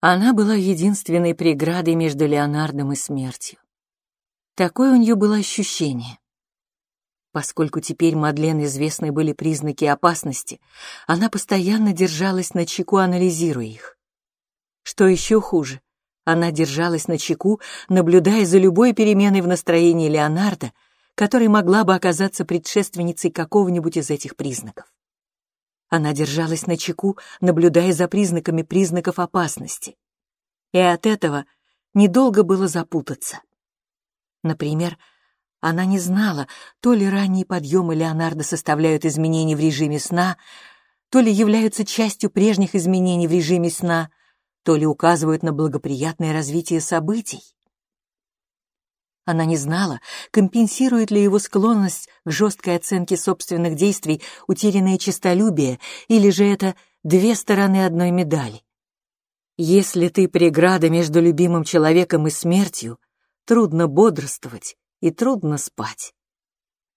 Она была единственной преградой между Леонардом и смертью. Такое у нее было ощущение. Поскольку теперь Мадлен известны были признаки опасности, она постоянно держалась на чеку, анализируя их. Что еще хуже, она держалась на чеку, наблюдая за любой переменой в настроении Леонардо, которая могла бы оказаться предшественницей какого-нибудь из этих признаков. Она держалась на чеку, наблюдая за признаками признаков опасности. И от этого недолго было запутаться. Например, она не знала, то ли ранние подъемы Леонардо составляют изменения в режиме сна, то ли являются частью прежних изменений в режиме сна, то ли указывают на благоприятное развитие событий. Она не знала, компенсирует ли его склонность к жесткой оценке собственных действий утерянное честолюбие, или же это две стороны одной медали. Если ты преграда между любимым человеком и смертью, трудно бодрствовать и трудно спать.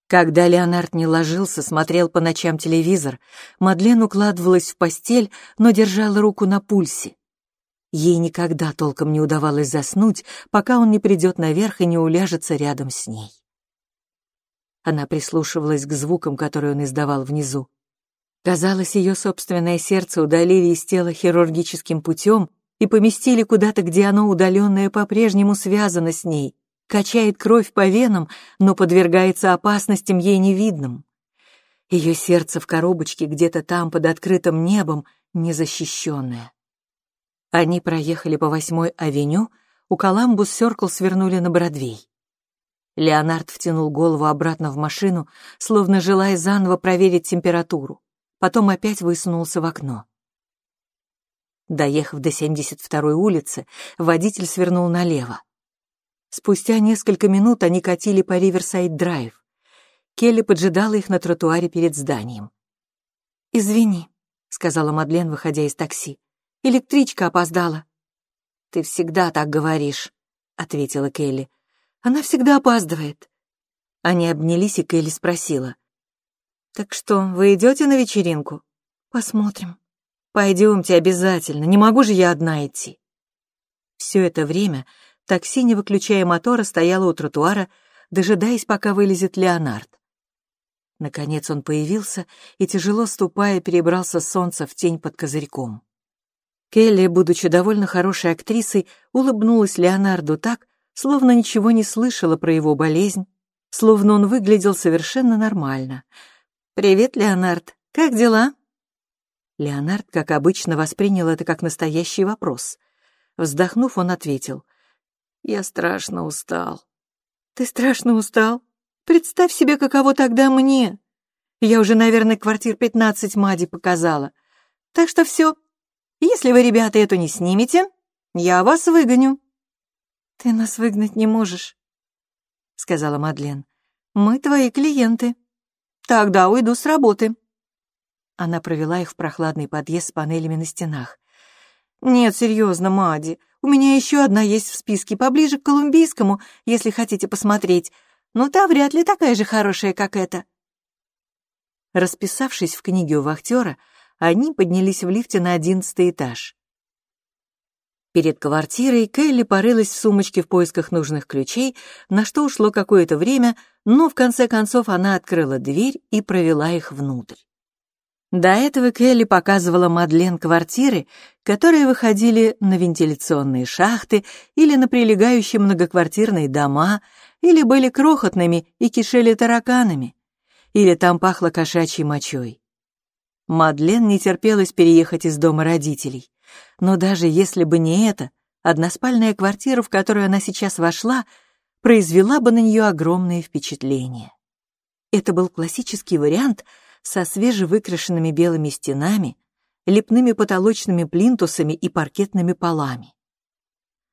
Когда Леонард не ложился, смотрел по ночам телевизор, Мадлен укладывалась в постель, но держала руку на пульсе. Ей никогда толком не удавалось заснуть, пока он не придет наверх и не уляжется рядом с ней. Она прислушивалась к звукам, которые он издавал внизу. Казалось, ее собственное сердце удалили из тела хирургическим путем и поместили куда-то, где оно удаленное по-прежнему связано с ней, качает кровь по венам, но подвергается опасностям ей невидным. Ее сердце в коробочке где-то там, под открытым небом, незащищенное. Они проехали по восьмой авеню, у Коламбус Сёркл свернули на Бродвей. Леонард втянул голову обратно в машину, словно желая заново проверить температуру. Потом опять высунулся в окно. Доехав до 72-й улицы, водитель свернул налево. Спустя несколько минут они катили по Риверсайд-драйв. Келли поджидала их на тротуаре перед зданием. «Извини», — сказала Мадлен, выходя из такси. «Электричка опоздала». «Ты всегда так говоришь», — ответила Келли. «Она всегда опаздывает». Они обнялись, и Келли спросила. «Так что, вы идете на вечеринку?» «Посмотрим». «Пойдемте обязательно, не могу же я одна идти». Все это время такси, не выключая мотора, стояло у тротуара, дожидаясь, пока вылезет Леонард. Наконец он появился и, тяжело ступая, перебрался с солнца в тень под козырьком. Келли, будучи довольно хорошей актрисой, улыбнулась Леонарду так, словно ничего не слышала про его болезнь, словно он выглядел совершенно нормально. «Привет, Леонард, как дела?» Леонард, как обычно, воспринял это как настоящий вопрос. Вздохнув, он ответил. «Я страшно устал». «Ты страшно устал? Представь себе, каково тогда мне. Я уже, наверное, квартир пятнадцать Мади показала. Так что все. Если вы, ребята, эту не снимете, я вас выгоню». «Ты нас выгнать не можешь», — сказала Мадлен. «Мы твои клиенты. Тогда уйду с работы». Она провела их в прохладный подъезд с панелями на стенах. «Нет, серьезно, Мади, у меня еще одна есть в списке, поближе к Колумбийскому, если хотите посмотреть, но та вряд ли такая же хорошая, как эта». Расписавшись в книге у вахтера, они поднялись в лифте на одиннадцатый этаж. Перед квартирой Келли порылась в сумочке в поисках нужных ключей, на что ушло какое-то время, но в конце концов она открыла дверь и провела их внутрь. До этого Келли показывала Мадлен квартиры, которые выходили на вентиляционные шахты или на прилегающие многоквартирные дома, или были крохотными и кишели тараканами, или там пахло кошачьей мочой. Мадлен не терпелась переехать из дома родителей. Но даже если бы не это, односпальная квартира, в которую она сейчас вошла, произвела бы на нее огромное впечатление. Это был классический вариант — со свежевыкрашенными белыми стенами, лепными потолочными плинтусами и паркетными полами.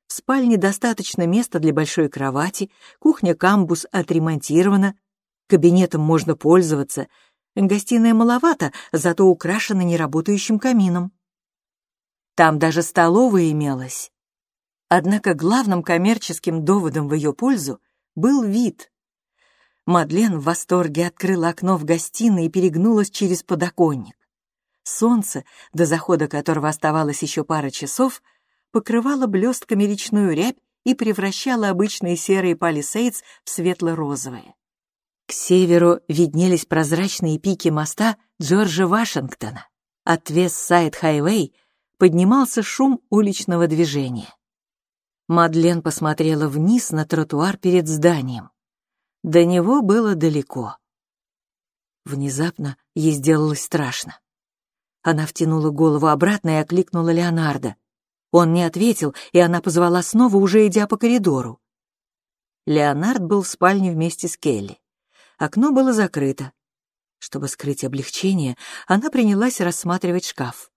В спальне достаточно места для большой кровати, кухня-камбус отремонтирована, кабинетом можно пользоваться, гостиная маловато, зато украшена неработающим камином. Там даже столовая имелась. Однако главным коммерческим доводом в ее пользу был вид. Мадлен в восторге открыла окно в гостиной и перегнулась через подоконник. Солнце, до захода которого оставалось еще пара часов, покрывало блестками речную рябь и превращала обычные серые палисейдс в светло-розовые. К северу виднелись прозрачные пики моста Джорджа Вашингтона. От Вест-Сайд-Хайвей поднимался шум уличного движения. Мадлен посмотрела вниз на тротуар перед зданием. До него было далеко. Внезапно ей сделалось страшно. Она втянула голову обратно и окликнула Леонардо. Он не ответил, и она позвала снова, уже идя по коридору. Леонард был в спальне вместе с Келли. Окно было закрыто. Чтобы скрыть облегчение, она принялась рассматривать шкаф.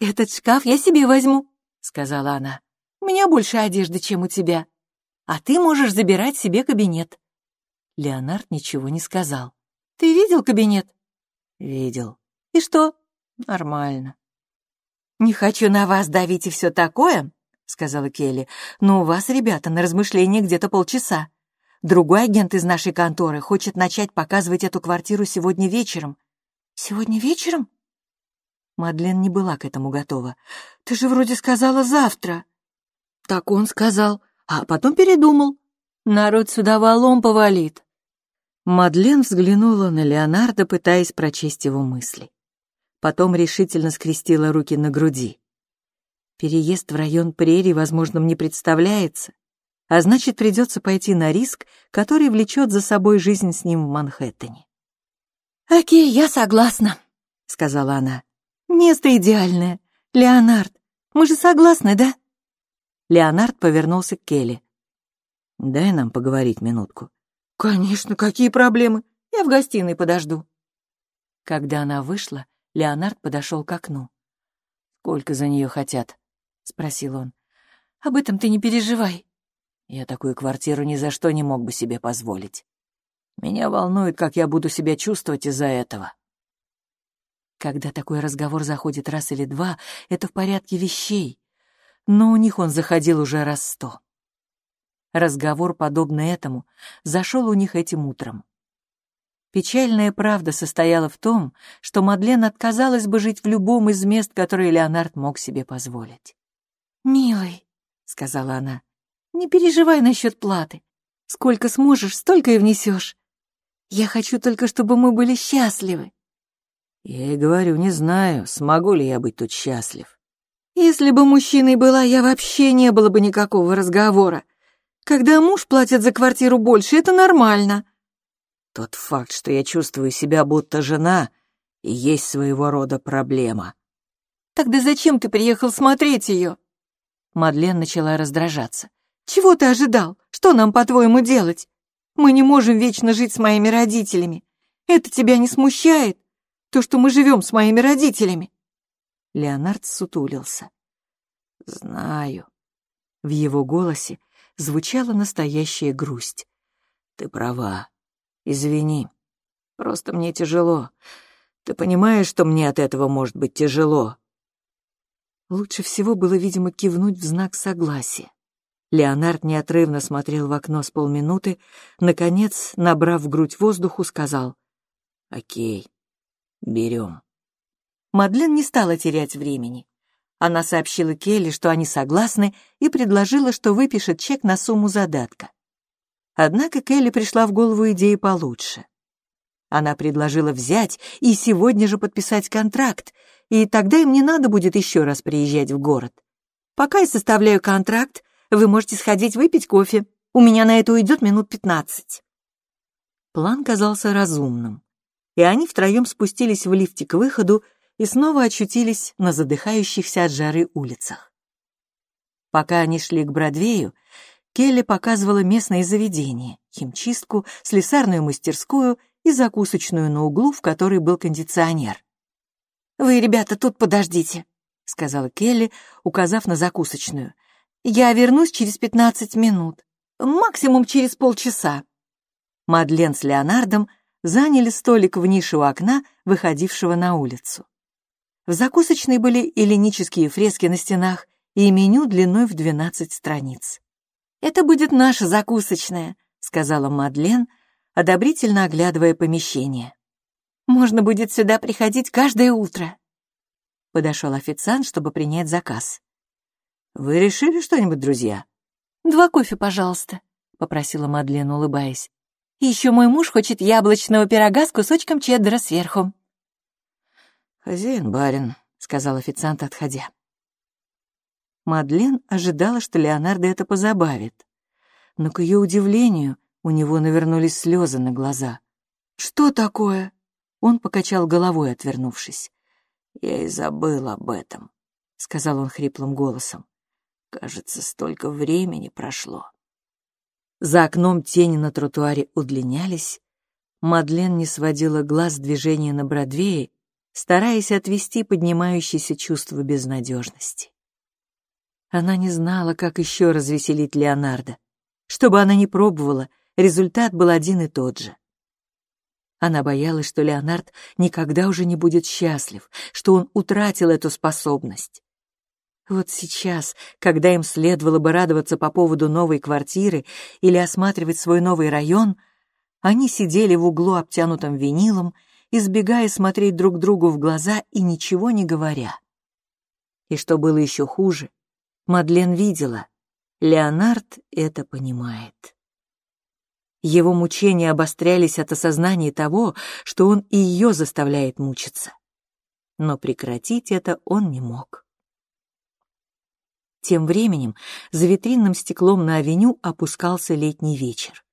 «Этот шкаф я себе возьму», — сказала она. «У меня больше одежды, чем у тебя. А ты можешь забирать себе кабинет». Леонард ничего не сказал. «Ты видел кабинет?» «Видел». «И что?» «Нормально». «Не хочу на вас давить и все такое», — сказала Келли, «но у вас, ребята, на размышление где-то полчаса. Другой агент из нашей конторы хочет начать показывать эту квартиру сегодня вечером». «Сегодня вечером?» Мадлен не была к этому готова. «Ты же вроде сказала завтра». «Так он сказал, а потом передумал. Народ сюда валом повалит». Мадлен взглянула на Леонардо, пытаясь прочесть его мысли потом решительно скрестила руки на груди. Переезд в район прерий возможным не представляется, а значит, придется пойти на риск, который влечет за собой жизнь с ним в Манхэттене. «Окей, я согласна», — сказала она. «Место идеальное. Леонард, мы же согласны, да?» Леонард повернулся к Келли. «Дай нам поговорить минутку». «Конечно, какие проблемы? Я в гостиной подожду». Когда она вышла, Леонард подошел к окну. «Сколько за нее хотят?» — спросил он. «Об этом ты не переживай». «Я такую квартиру ни за что не мог бы себе позволить. Меня волнует, как я буду себя чувствовать из-за этого». Когда такой разговор заходит раз или два, это в порядке вещей, но у них он заходил уже раз сто. Разговор, подобный этому, зашел у них этим утром. Печальная правда состояла в том, что Мадлен отказалась бы жить в любом из мест, которые Леонард мог себе позволить. «Милый», — сказала она, — «не переживай насчет платы. Сколько сможешь, столько и внесешь. Я хочу только, чтобы мы были счастливы». Я и говорю, не знаю, смогу ли я быть тут счастлив. Если бы мужчиной была, я вообще не было бы никакого разговора. Когда муж платит за квартиру больше, это нормально. Тот факт, что я чувствую себя будто жена, и есть своего рода проблема. Тогда зачем ты приехал смотреть ее? Мадлен начала раздражаться. Чего ты ожидал? Что нам, по-твоему, делать? Мы не можем вечно жить с моими родителями. Это тебя не смущает? То, что мы живем с моими родителями?» Леонард сутулился. «Знаю». В его голосе звучала настоящая грусть. «Ты права. Извини. Просто мне тяжело. Ты понимаешь, что мне от этого может быть тяжело?» Лучше всего было, видимо, кивнуть в знак согласия. Леонард неотрывно смотрел в окно с полминуты, наконец, набрав в грудь воздуху, сказал «Окей, берем». Мадлен не стала терять времени. Она сообщила Келли, что они согласны, и предложила, что выпишет чек на сумму задатка. Однако Келли пришла в голову идея получше. Она предложила взять и сегодня же подписать контракт, и тогда им не надо будет еще раз приезжать в город. Пока я составляю контракт, вы можете сходить выпить кофе. У меня на это уйдет минут пятнадцать. План казался разумным, и они втроем спустились в лифте к выходу и снова очутились на задыхающихся от жары улицах. Пока они шли к Бродвею, Келли показывала местные заведения, химчистку, слесарную мастерскую и закусочную на углу, в которой был кондиционер. «Вы, ребята, тут подождите», — сказала Келли, указав на закусочную. «Я вернусь через пятнадцать минут, максимум через полчаса». Мадлен с Леонардом заняли столик в нише у окна, выходившего на улицу. В закусочной были эллинические фрески на стенах и меню длиной в двенадцать страниц. «Это будет наша закусочная», — сказала Мадлен, одобрительно оглядывая помещение. «Можно будет сюда приходить каждое утро». Подошел официант, чтобы принять заказ. Вы решили что-нибудь, друзья?» «Два кофе, пожалуйста», — попросила Мадлен, улыбаясь. «И еще мой муж хочет яблочного пирога с кусочком чеддера сверху». «Хозяин барин», — сказал официант, отходя. Мадлен ожидала, что Леонардо это позабавит. Но, к ее удивлению, у него навернулись слезы на глаза. «Что такое?» Он покачал головой, отвернувшись. «Я и забыл об этом», — сказал он хриплым голосом. «Кажется, столько времени прошло». За окном тени на тротуаре удлинялись. Мадлен не сводила глаз движения на Бродвее, стараясь отвести поднимающееся чувство безнадежности. Она не знала, как еще развеселить Леонардо. Что бы она ни пробовала, результат был один и тот же. Она боялась, что Леонард никогда уже не будет счастлив, что он утратил эту способность. Вот сейчас, когда им следовало бы радоваться по поводу новой квартиры или осматривать свой новый район, они сидели в углу, обтянутом винилом, избегая смотреть друг другу в глаза и ничего не говоря. И что было еще хуже, Мадлен видела, Леонард это понимает. Его мучения обострялись от осознания того, что он и ее заставляет мучиться. Но прекратить это он не мог. Тем временем за витринным стеклом на авеню опускался летний вечер.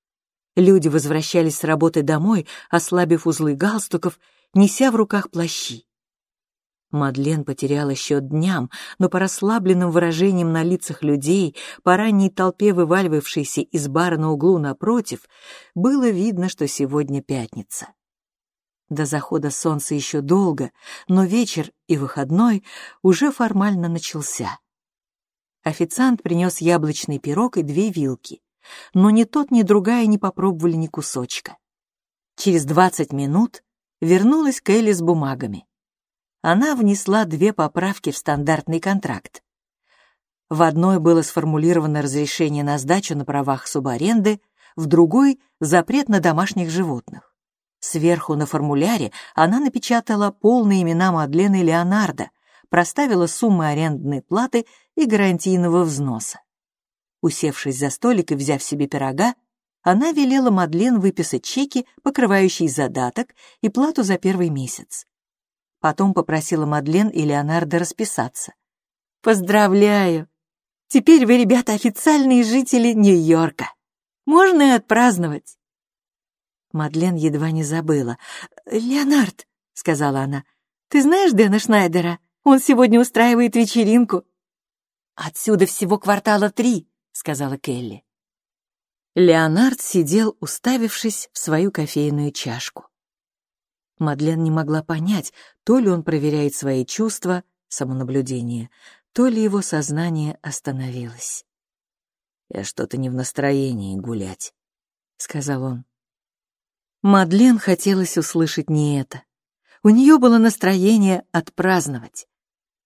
Люди возвращались с работы домой, ослабив узлы галстуков, неся в руках плащи. Мадлен потеряла счет дням, но по расслабленным выражениям на лицах людей, по ранней толпе, вываливавшейся из бара на углу напротив, было видно, что сегодня пятница. До захода солнца еще долго, но вечер и выходной уже формально начался. Официант принес яблочный пирог и две вилки, но ни тот, ни другая не попробовали ни кусочка. Через двадцать минут вернулась Келли с бумагами она внесла две поправки в стандартный контракт. В одной было сформулировано разрешение на сдачу на правах субаренды, в другой — запрет на домашних животных. Сверху на формуляре она напечатала полные имена Мадлены Леонардо, проставила суммы арендной платы и гарантийного взноса. Усевшись за столик и взяв себе пирога, она велела Мадлен выписать чеки, покрывающие задаток и плату за первый месяц. Потом попросила Мадлен и Леонардо расписаться. «Поздравляю! Теперь вы, ребята, официальные жители Нью-Йорка. Можно и отпраздновать!» Мадлен едва не забыла. «Леонард», — сказала она, — «ты знаешь Дэна Шнайдера? Он сегодня устраивает вечеринку». «Отсюда всего квартала три», — сказала Келли. Леонард сидел, уставившись в свою кофейную чашку. Мадлен не могла понять, то ли он проверяет свои чувства, самонаблюдение, то ли его сознание остановилось. «Я что-то не в настроении гулять», — сказал он. Мадлен хотелось услышать не это. У нее было настроение отпраздновать.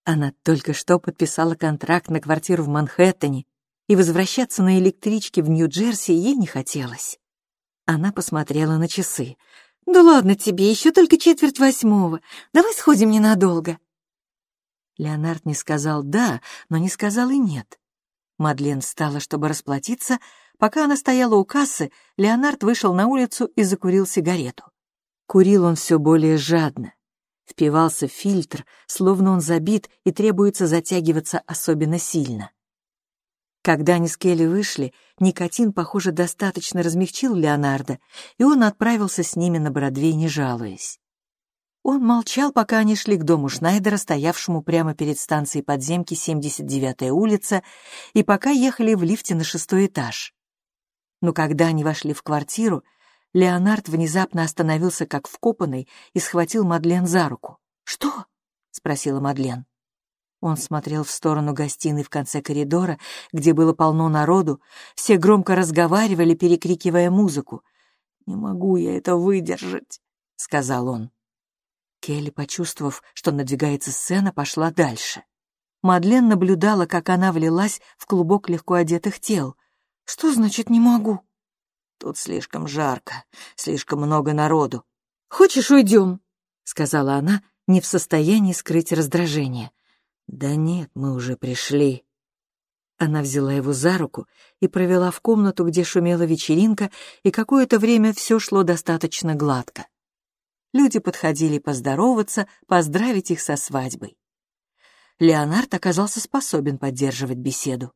Она только что подписала контракт на квартиру в Манхэттене, и возвращаться на электричке в Нью-Джерси ей не хотелось. Она посмотрела на часы. «Да ладно тебе, еще только четверть восьмого. Давай сходим ненадолго». Леонард не сказал «да», но не сказал и «нет». Мадлен встала, чтобы расплатиться. Пока она стояла у кассы, Леонард вышел на улицу и закурил сигарету. Курил он все более жадно. Впивался фильтр, словно он забит и требуется затягиваться особенно сильно. Когда они с Келли вышли, никотин, похоже, достаточно размягчил Леонардо, и он отправился с ними на Бродвей, не жалуясь. Он молчал, пока они шли к дому Шнайдера, стоявшему прямо перед станцией подземки 79-я улица, и пока ехали в лифте на шестой этаж. Но когда они вошли в квартиру, Леонард внезапно остановился как вкопанный и схватил Мадлен за руку. «Что?» — спросила Мадлен. Он смотрел в сторону гостиной в конце коридора, где было полно народу. Все громко разговаривали, перекрикивая музыку. «Не могу я это выдержать», — сказал он. Келли, почувствовав, что надвигается сцена, пошла дальше. Мадлен наблюдала, как она влилась в клубок легко одетых тел. «Что значит «не могу»?» «Тут слишком жарко, слишком много народу». «Хочешь, уйдем?» — сказала она, не в состоянии скрыть раздражение. «Да нет, мы уже пришли». Она взяла его за руку и провела в комнату, где шумела вечеринка, и какое-то время все шло достаточно гладко. Люди подходили поздороваться, поздравить их со свадьбой. Леонард оказался способен поддерживать беседу.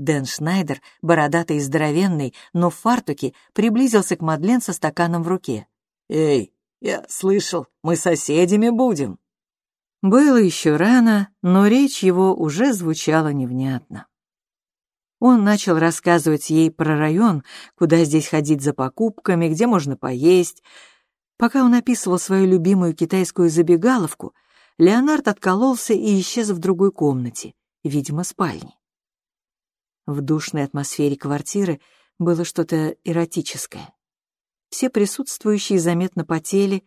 Дэн Шнайдер, бородатый и здоровенный, но в фартуке, приблизился к Мадлен со стаканом в руке. «Эй, я слышал, мы соседями будем». Было еще рано, но речь его уже звучала невнятно. Он начал рассказывать ей про район, куда здесь ходить за покупками, где можно поесть. Пока он описывал свою любимую китайскую забегаловку, Леонард откололся и исчез в другой комнате, видимо, спальне. В душной атмосфере квартиры было что-то эротическое. Все присутствующие заметно потели,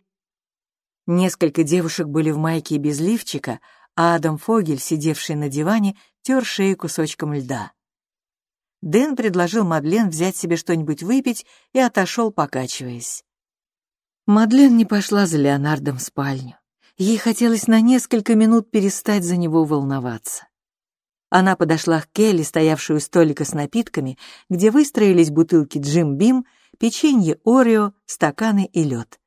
Несколько девушек были в майке без лифчика, а Адам Фогель, сидевший на диване, тер шею кусочком льда. Дэн предложил Мадлен взять себе что-нибудь выпить и отошел, покачиваясь. Мадлен не пошла за Леонардом в спальню. Ей хотелось на несколько минут перестать за него волноваться. Она подошла к Келли, стоявшую у столика с напитками, где выстроились бутылки Джим Бим, печенье Орео, стаканы и лед.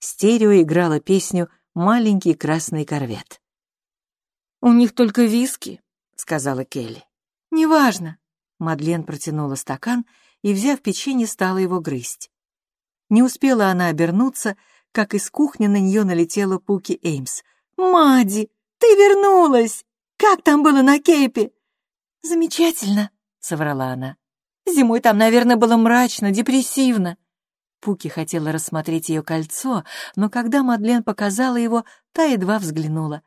Стерео играла песню «Маленький красный корвет». «У них только виски», — сказала Келли. «Неважно». Мадлен протянула стакан и, взяв печенье, стала его грызть. Не успела она обернуться, как из кухни на нее налетела Пуки Эймс. «Мади, ты вернулась! Как там было на Кейпе?» «Замечательно», — соврала она. «Зимой там, наверное, было мрачно, депрессивно. Пуки хотела рассмотреть ее кольцо, но когда Мадлен показала его, та едва взглянула.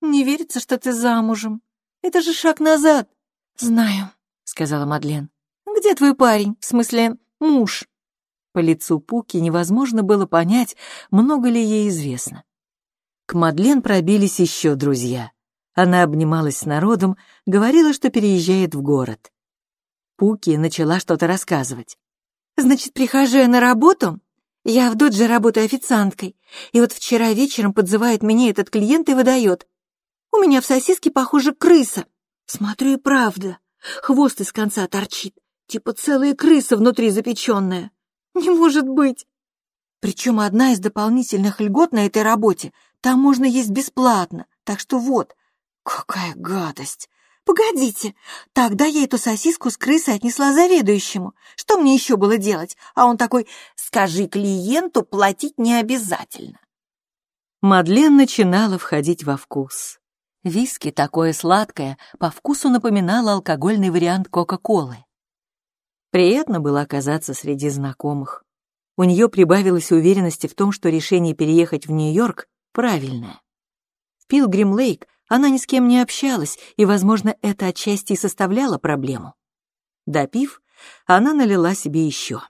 «Не верится, что ты замужем. Это же шаг назад». «Знаю», — сказала Мадлен. «Где твой парень? В смысле, муж?» По лицу Пуки невозможно было понять, много ли ей известно. К Мадлен пробились еще друзья. Она обнималась с народом, говорила, что переезжает в город. Пуки начала что-то рассказывать. Значит, прихожу я на работу? Я в Додже работаю официанткой. И вот вчера вечером подзывает меня этот клиент и выдает. У меня в сосиске, похоже, крыса. Смотрю, и правда. Хвост из конца торчит. Типа целая крыса внутри запеченная. Не может быть. Причем одна из дополнительных льгот на этой работе. Там можно есть бесплатно. Так что вот. Какая гадость. «Погодите, тогда я эту сосиску с крысой отнесла заведующему. Что мне еще было делать?» А он такой «Скажи клиенту, платить не обязательно». Мадлен начинала входить во вкус. Виски, такое сладкое, по вкусу напоминало алкогольный вариант Кока-Колы. Приятно было оказаться среди знакомых. У нее прибавилось уверенности в том, что решение переехать в Нью-Йорк правильное. В Пилгрим-Лейк она ни с кем не общалась, и, возможно, это отчасти и составляло проблему. Допив, она налила себе еще.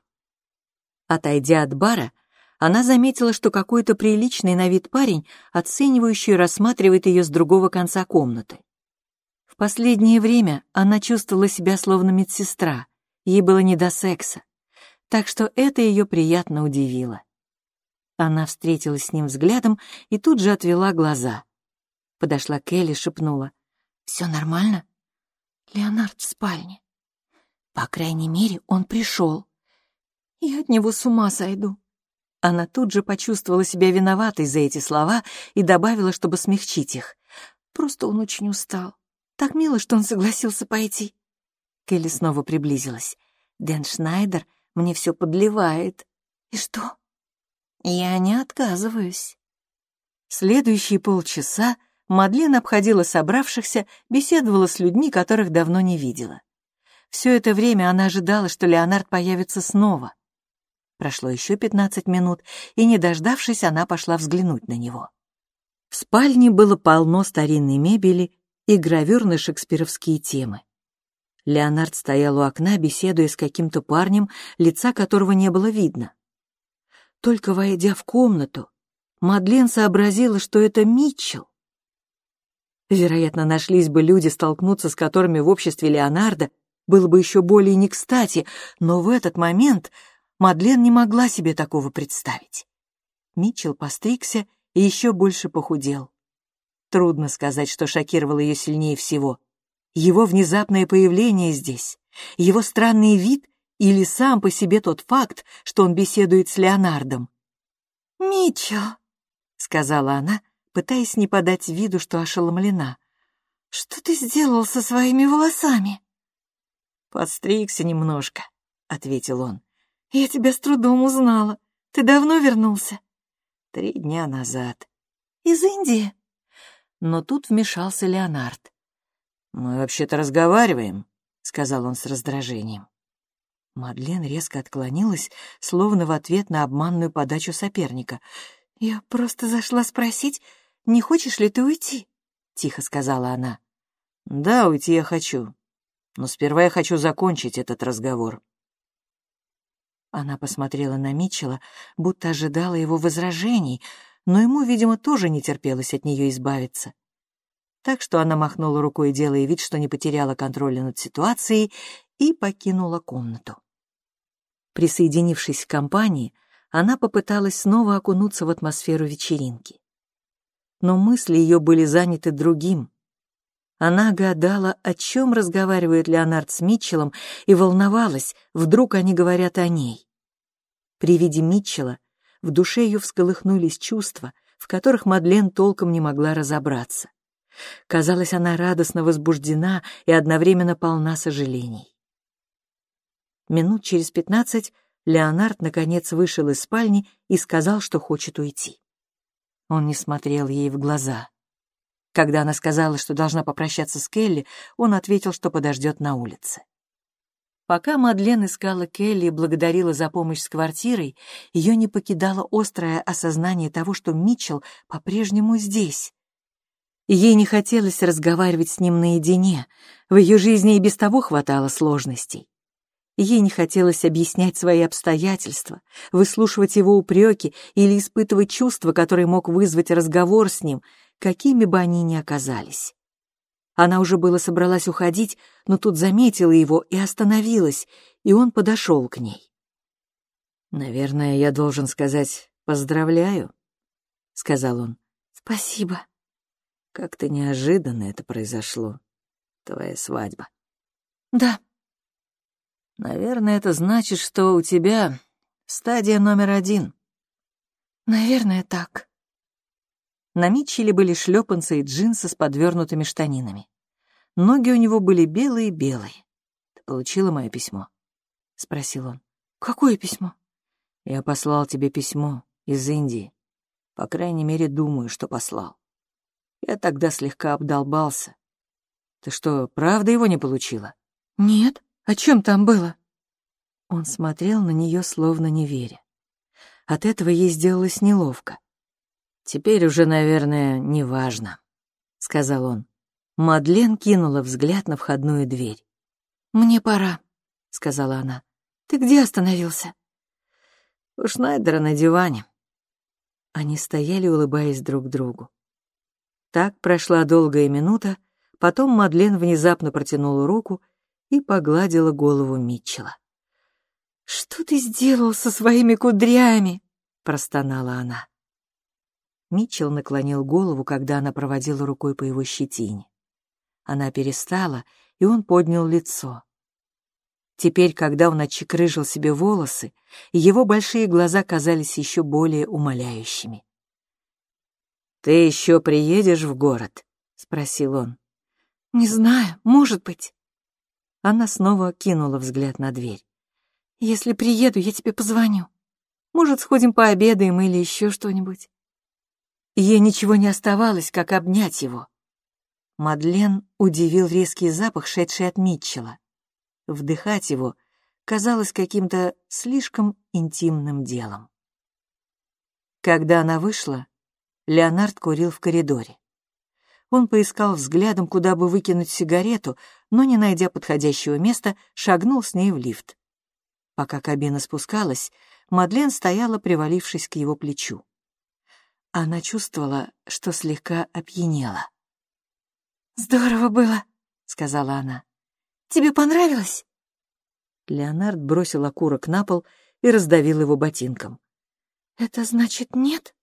Отойдя от бара, она заметила, что какой-то приличный на вид парень, оценивающий, рассматривает ее с другого конца комнаты. В последнее время она чувствовала себя словно медсестра, ей было не до секса, так что это ее приятно удивило. Она встретилась с ним взглядом и тут же отвела глаза. Подошла к Элли, шепнула. «Все нормально?» «Леонард в спальне». «По крайней мере, он пришел. Я от него с ума сойду». Она тут же почувствовала себя виноватой за эти слова и добавила, чтобы смягчить их. «Просто он очень устал. Так мило, что он согласился пойти». Келли снова приблизилась. «Дэн Шнайдер мне все подливает». «И что?» «Я не отказываюсь». Следующие полчаса Мадлен обходила собравшихся, беседовала с людьми, которых давно не видела. Все это время она ожидала, что Леонард появится снова. Прошло еще пятнадцать минут, и, не дождавшись, она пошла взглянуть на него. В спальне было полно старинной мебели и гравюр на шекспировские темы. Леонард стоял у окна, беседуя с каким-то парнем, лица которого не было видно. Только войдя в комнату, Мадлен сообразила, что это Митчелл. Вероятно, нашлись бы люди, столкнуться с которыми в обществе Леонардо было бы еще более не кстати, но в этот момент Мадлен не могла себе такого представить. Митчелл постригся и еще больше похудел. Трудно сказать, что шокировало ее сильнее всего. Его внезапное появление здесь, его странный вид или сам по себе тот факт, что он беседует с Леонардом. «Митчелл», — сказала она, пытаясь не подать виду, что ошеломлена. «Что ты сделал со своими волосами?» «Подстригся немножко», — ответил он. «Я тебя с трудом узнала. Ты давно вернулся?» «Три дня назад». «Из Индии?» Но тут вмешался Леонард. «Мы вообще-то разговариваем», — сказал он с раздражением. Мадлен резко отклонилась, словно в ответ на обманную подачу соперника. «Я просто зашла спросить, не хочешь ли ты уйти?» — тихо сказала она. «Да, уйти я хочу. Но сперва я хочу закончить этот разговор». Она посмотрела на Митчелла, будто ожидала его возражений, но ему, видимо, тоже не терпелось от нее избавиться. Так что она махнула рукой, делая вид, что не потеряла контроля над ситуацией, и покинула комнату. Присоединившись к компании, она попыталась снова окунуться в атмосферу вечеринки. Но мысли ее были заняты другим. Она гадала, о чем разговаривает Леонард с Митчеллом, и волновалась, вдруг они говорят о ней. При виде Митчелла в душе ее всколыхнулись чувства, в которых Мадлен толком не могла разобраться. Казалось, она радостно возбуждена и одновременно полна сожалений. Минут через пятнадцать Леонард наконец вышел из спальни и сказал, что хочет уйти. Он не смотрел ей в глаза. Когда она сказала, что должна попрощаться с Келли, он ответил, что подождет на улице. Пока Мадлен искала Келли и благодарила за помощь с квартирой, ее не покидало острое осознание того, что Митчелл по-прежнему здесь. Ей не хотелось разговаривать с ним наедине, в ее жизни и без того хватало сложностей. Ей не хотелось объяснять свои обстоятельства, выслушивать его упреки или испытывать чувства, которые мог вызвать разговор с ним, какими бы они ни оказались. Она уже было собралась уходить, но тут заметила его и остановилась, и он подошел к ней. «Наверное, я должен сказать «поздравляю», — сказал он. «Спасибо». «Как-то неожиданно это произошло, твоя свадьба». «Да», Наверное, это значит, что у тебя стадия номер один. Наверное, так. На Митчеле были шлепанцы и джинсы с подвернутыми штанинами. Ноги у него были белые-белые. Ты получила мое письмо? Спросил он. Какое письмо? Я послал тебе письмо из Индии. По крайней мере, думаю, что послал. Я тогда слегка обдолбался. Ты что, правда его не получила? Нет. О чем там было?» Он смотрел на нее, словно не веря. От этого ей сделалось неловко. «Теперь уже, наверное, не важно», — сказал он. Мадлен кинула взгляд на входную дверь. «Мне пора», — сказала она. «Ты где остановился?» «У Шнайдера на диване». Они стояли, улыбаясь друг другу. Так прошла долгая минута, потом Мадлен внезапно протянула руку и погладила голову Митчелла. «Что ты сделал со своими кудрями?» — простонала она. Митчелл наклонил голову, когда она проводила рукой по его щетине. Она перестала, и он поднял лицо. Теперь, когда он отчекрыжил себе волосы, его большие глаза казались еще более умоляющими. «Ты еще приедешь в город?» — спросил он. «Не знаю, может быть». Она снова кинула взгляд на дверь. «Если приеду, я тебе позвоню. Может, сходим пообедаем или еще что-нибудь». Ей ничего не оставалось, как обнять его. Мадлен удивил резкий запах, шедший от Митчелла. Вдыхать его казалось каким-то слишком интимным делом. Когда она вышла, Леонард курил в коридоре. Он поискал взглядом, куда бы выкинуть сигарету, но, не найдя подходящего места, шагнул с ней в лифт. Пока кабина спускалась, Мадлен стояла, привалившись к его плечу. Она чувствовала, что слегка опьянела. «Здорово было», — сказала она. «Тебе понравилось?» Леонард бросил окурок на пол и раздавил его ботинком. «Это значит нет?»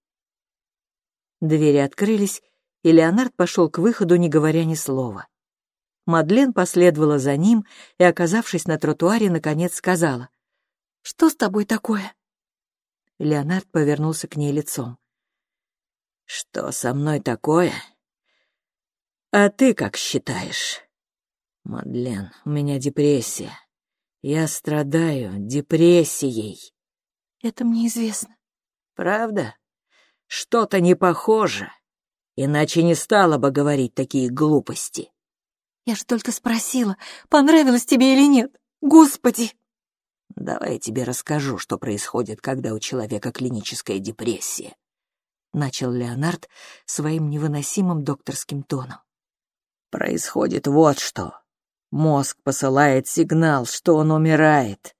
Двери открылись, и Леонард пошел к выходу, не говоря ни слова. Мадлен последовала за ним и, оказавшись на тротуаре, наконец сказала. «Что с тобой такое?» Леонард повернулся к ней лицом. «Что со мной такое? А ты как считаешь?» «Мадлен, у меня депрессия. Я страдаю депрессией». «Это мне известно». «Правда? Что-то не похоже. Иначе не стала бы говорить такие глупости». «Я же только спросила, понравилось тебе или нет. Господи!» «Давай я тебе расскажу, что происходит, когда у человека клиническая депрессия», — начал Леонард своим невыносимым докторским тоном. «Происходит вот что. Мозг посылает сигнал, что он умирает.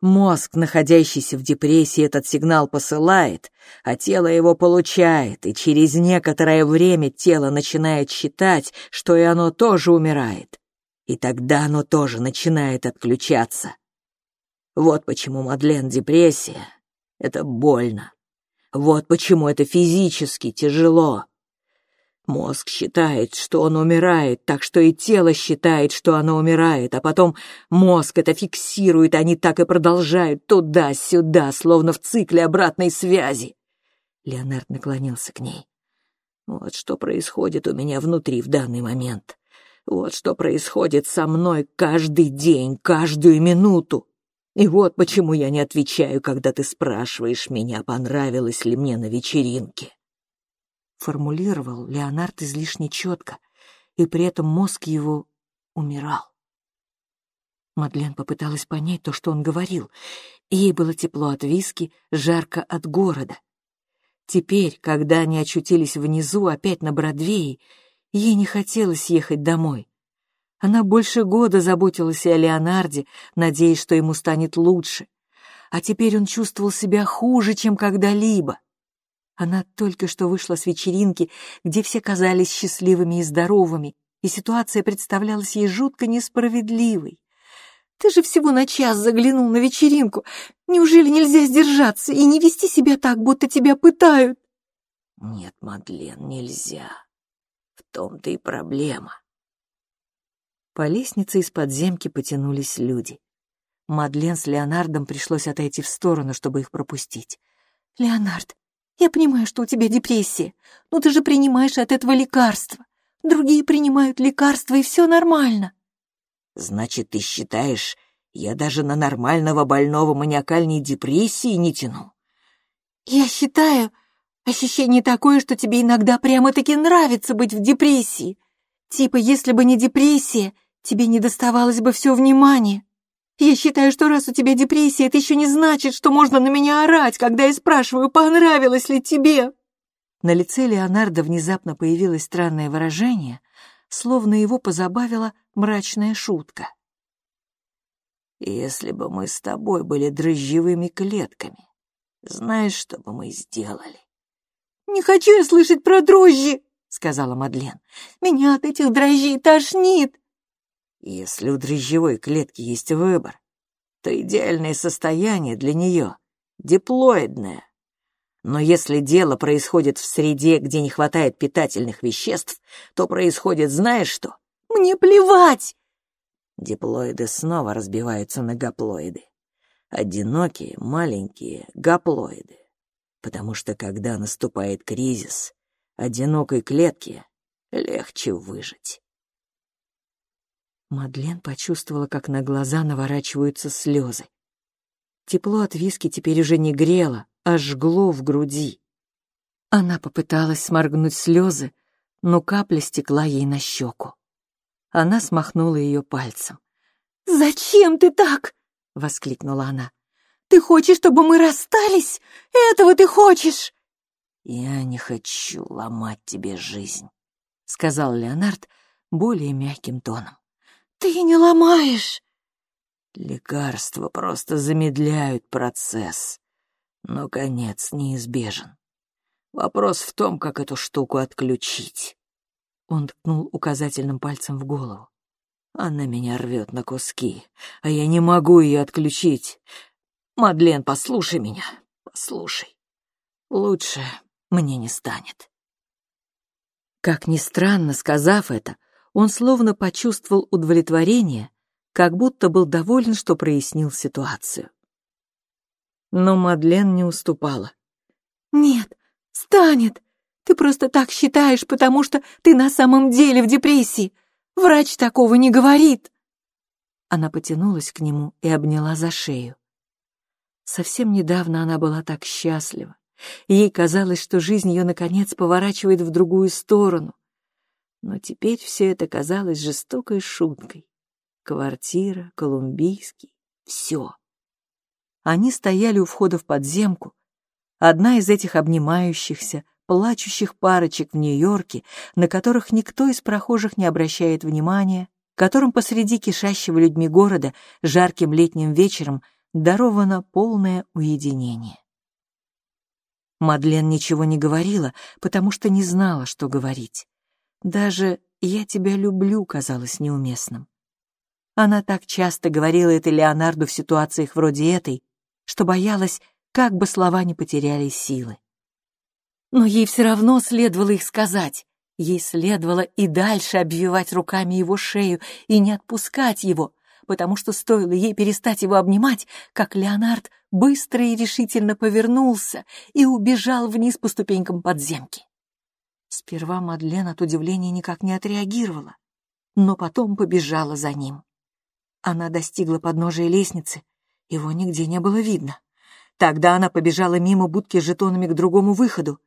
Мозг, находящийся в депрессии, этот сигнал посылает, а тело его получает, и через некоторое время тело начинает считать, что и оно тоже умирает. И тогда оно тоже начинает отключаться. Вот почему, Мадлен, депрессия — это больно. Вот почему это физически тяжело. Мозг считает, что он умирает, так что и тело считает, что оно умирает, а потом мозг это фиксирует, они так и продолжают туда-сюда, словно в цикле обратной связи. Леонард наклонился к ней. Вот что происходит у меня внутри в данный момент. Вот что происходит со мной каждый день, каждую минуту. И вот почему я не отвечаю, когда ты спрашиваешь меня, понравилось ли мне на вечеринке. Формулировал Леонард излишне четко, и при этом мозг его умирал. Мадлен попыталась понять то, что он говорил. Ей было тепло от виски, жарко от города. Теперь, когда они очутились внизу, опять на Бродвее, ей не хотелось ехать домой. Она больше года заботилась о Леонарде, надеясь, что ему станет лучше. А теперь он чувствовал себя хуже, чем когда-либо. Она только что вышла с вечеринки, где все казались счастливыми и здоровыми, и ситуация представлялась ей жутко несправедливой. «Ты же всего на час заглянул на вечеринку. Неужели нельзя сдержаться и не вести себя так, будто тебя пытают?» «Нет, Мадлен, нельзя. В том-то и проблема. По лестнице из подземки потянулись люди. Мадлен с Леонардом пришлось отойти в сторону, чтобы их пропустить. «Леонард, я понимаю, что у тебя депрессия, но ты же принимаешь от этого лекарства. Другие принимают лекарства, и все нормально». «Значит, ты считаешь, я даже на нормального больного маниакальной депрессии не тяну?» «Я считаю, ощущение такое, что тебе иногда прямо-таки нравится быть в депрессии. Типа, если бы не депрессия, тебе не доставалось бы все внимание. Я считаю, что раз у тебя депрессия, это еще не значит, что можно на меня орать, когда я спрашиваю, понравилось ли тебе. На лице Леонардо внезапно появилось странное выражение, словно его позабавила мрачная шутка. «Если бы мы с тобой были дрожжевыми клетками, знаешь, что бы мы сделали?» «Не хочу я слышать про дрожжи!» — сказала Мадлен. «Меня от этих дрожжей тошнит!» Если у дрожжевой клетки есть выбор, то идеальное состояние для нее — диплоидное. Но если дело происходит в среде, где не хватает питательных веществ, то происходит знаешь что? Мне плевать! Диплоиды снова разбиваются на гаплоиды. Одинокие, маленькие гаплоиды. Потому что когда наступает кризис, одинокой клетке легче выжить. Мадлен почувствовала, как на глаза наворачиваются слезы. Тепло от виски теперь уже не грело, а жгло в груди. Она попыталась сморгнуть слезы, но капля стекла ей на щеку. Она смахнула ее пальцем. «Зачем ты так?» — воскликнула она. «Ты хочешь, чтобы мы расстались? Этого ты хочешь?» «Я не хочу ломать тебе жизнь», — сказал Леонард более мягким тоном. «Ты не ломаешь!» Лекарства просто замедляют процесс, но конец неизбежен. Вопрос в том, как эту штуку отключить. Он ткнул указательным пальцем в голову. Она меня рвет на куски, а я не могу ее отключить. Мадлен, послушай меня, послушай. Лучше мне не станет. Как ни странно, сказав это, он словно почувствовал удовлетворение, как будто был доволен, что прояснил ситуацию. Но Мадлен не уступала. «Нет, станет. Ты просто так считаешь, потому что ты на самом деле в депрессии. Врач такого не говорит». Она потянулась к нему и обняла за шею. Совсем недавно она была так счастлива. Ей казалось, что жизнь ее, наконец, поворачивает в другую сторону. Но теперь все это казалось жестокой шуткой. Квартира, колумбийский, все. Они стояли у входа в подземку. Одна из этих обнимающихся, плачущих парочек в Нью-Йорке, на которых никто из прохожих не обращает внимания, которым посреди кишащего людьми города жарким летним вечером даровано полное уединение. Мадлен ничего не говорила, потому что не знала, что говорить. Даже «я тебя люблю» казалось неуместным. Она так часто говорила это Леонарду в ситуациях вроде этой, что боялась, как бы слова не потеряли силы. Но ей все равно следовало их сказать. Ей следовало и дальше обвивать руками его шею и не отпускать его, потому что стоило ей перестать его обнимать, как Леонард быстро и решительно повернулся и убежал вниз по ступенькам подземки. Сперва Мадлен от удивления никак не отреагировала, но потом побежала за ним. Она достигла подножия лестницы, его нигде не было видно. Тогда она побежала мимо будки с жетонами к другому выходу.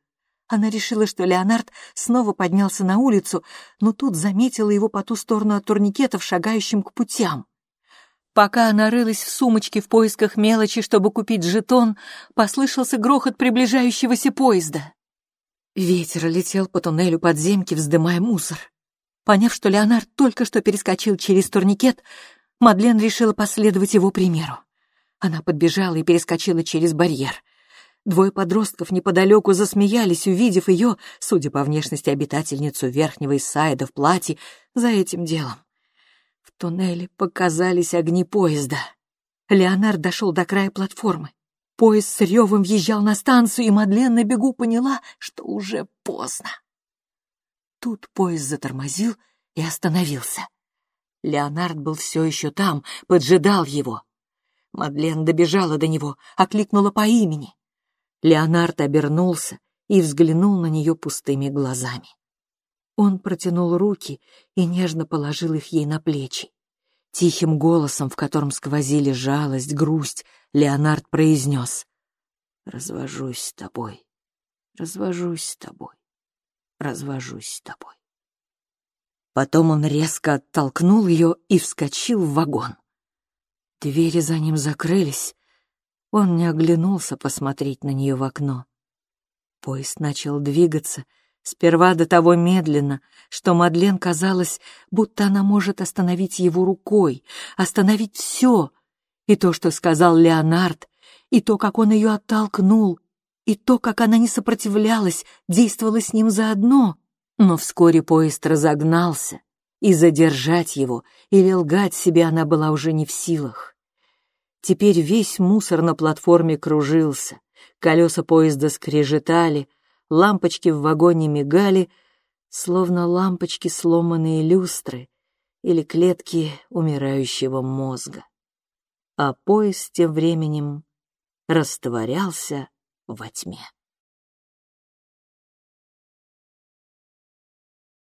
Она решила, что Леонард снова поднялся на улицу, но тут заметила его по ту сторону от турникетов, шагающим к путям. Пока она рылась в сумочке в поисках мелочи, чтобы купить жетон, послышался грохот приближающегося поезда. Ветер летел по туннелю подземки, вздымая мусор. Поняв, что Леонард только что перескочил через турникет, Мадлен решила последовать его примеру. Она подбежала и перескочила через барьер. Двое подростков неподалеку засмеялись, увидев ее, судя по внешности обитательницу верхнего Исаида в платье, за этим делом. В туннеле показались огни поезда. Леонард дошел до края платформы. Поезд с ревом въезжал на станцию, и Мадлен на бегу поняла, что уже поздно. Тут поезд затормозил и остановился. Леонард был все еще там, поджидал его. Мадлен добежала до него, окликнула по имени. Леонард обернулся и взглянул на нее пустыми глазами. Он протянул руки и нежно положил их ей на плечи. Тихим голосом, в котором сквозили жалость, грусть, Леонард произнес «Развожусь с тобой, развожусь с тобой, развожусь с тобой». Потом он резко оттолкнул ее и вскочил в вагон. Двери за ним закрылись. Он не оглянулся посмотреть на нее в окно. Поезд начал двигаться — Сперва до того медленно, что Мадлен казалось, будто она может остановить его рукой, остановить все. И то, что сказал Леонард, и то, как он ее оттолкнул, и то, как она не сопротивлялась, действовало с ним заодно. Но вскоре поезд разогнался, и задержать его или лгать себе она была уже не в силах. Теперь весь мусор на платформе кружился, колеса поезда скрежетали, лампочки в вагоне мигали, словно лампочки сломанные люстры или клетки умирающего мозга. А поезд тем временем растворялся во тьме.